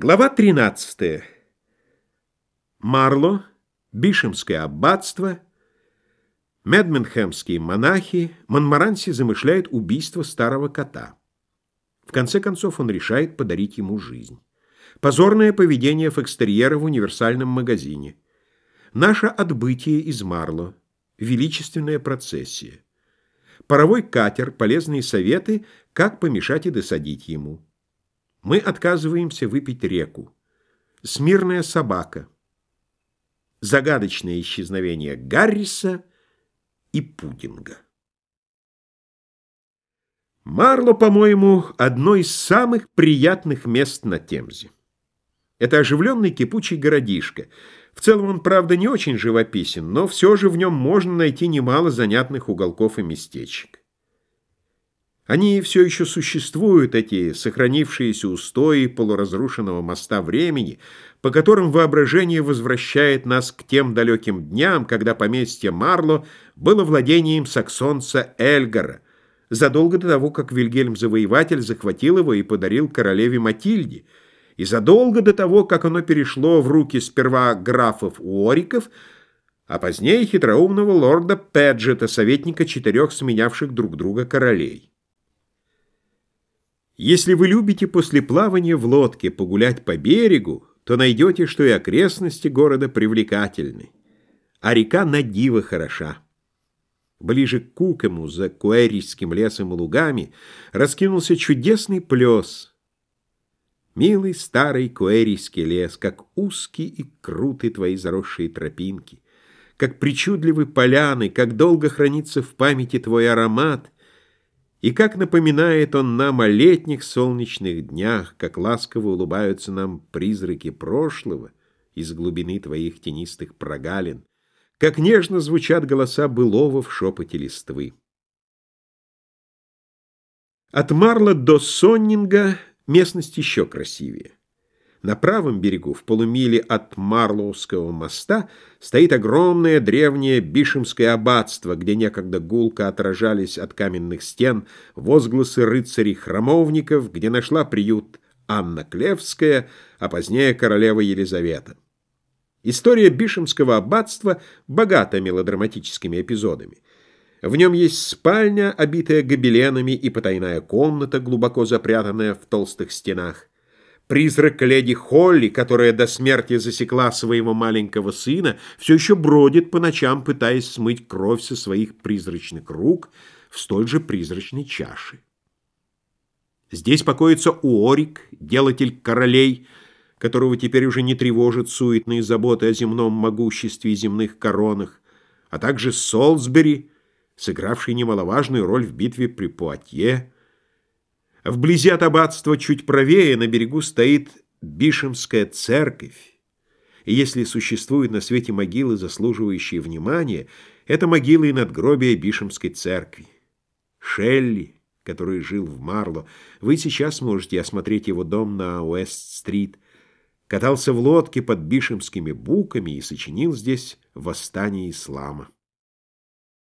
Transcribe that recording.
Глава 13. Марло, Бишемское аббатство, Медменхемские монахи, Монмаранси замышляет убийство старого кота. В конце концов он решает подарить ему жизнь. Позорное поведение Фокстерьера в универсальном магазине. Наше отбытие из Марло. Величественная процессия. Паровой катер, полезные советы, как помешать и досадить ему. Мы отказываемся выпить реку. Смирная собака. Загадочное исчезновение Гарриса и Пудинга. Марло, по-моему, одно из самых приятных мест на Темзе. Это оживленный кипучий городишко. В целом он, правда, не очень живописен, но все же в нем можно найти немало занятных уголков и местечек. Они все еще существуют, эти сохранившиеся устои полуразрушенного моста времени, по которым воображение возвращает нас к тем далеким дням, когда поместье Марло было владением саксонца Эльгара, задолго до того, как Вильгельм-завоеватель захватил его и подарил королеве Матильде, и задолго до того, как оно перешло в руки сперва графов Уориков, а позднее хитроумного лорда Педжета, советника четырех сменявших друг друга королей. Если вы любите после плавания в лодке погулять по берегу, то найдете, что и окрестности города привлекательны, а река на диво хороша. Ближе к Кукому, за Куэрийским лесом и лугами, раскинулся чудесный плес. Милый старый Куэрийский лес, как узкий и крутые твои заросшие тропинки, как причудливы поляны, как долго хранится в памяти твой аромат — и как напоминает он нам о летних солнечных днях, как ласково улыбаются нам призраки прошлого из глубины твоих тенистых прогалин, как нежно звучат голоса былого в шепоте листвы. От Марла до Соннинга местность еще красивее. На правом берегу, в полумиле от Марлоуского моста, стоит огромное древнее Бишемское аббатство, где некогда гулко отражались от каменных стен возгласы рыцарей-храмовников, где нашла приют Анна Клевская, а позднее королева Елизавета. История Бишемского аббатства богата мелодраматическими эпизодами. В нем есть спальня, обитая гобеленами, и потайная комната, глубоко запрятанная в толстых стенах. Призрак леди Холли, которая до смерти засекла своего маленького сына, все еще бродит по ночам, пытаясь смыть кровь со своих призрачных рук в столь же призрачной чаше. Здесь покоится Уорик, делатель королей, которого теперь уже не тревожат суетные заботы о земном могуществе и земных коронах, а также Солсбери, сыгравший немаловажную роль в битве при Пуатье, Вблизи от аббатства чуть правее на берегу стоит Бишемская церковь. И если существуют на свете могилы, заслуживающие внимания, это могилы и надгробия Бишемской церкви. Шелли, который жил в Марло, вы сейчас можете осмотреть его дом на Уэст-стрит, катался в лодке под бишемскими буками и сочинил здесь «Восстание ислама».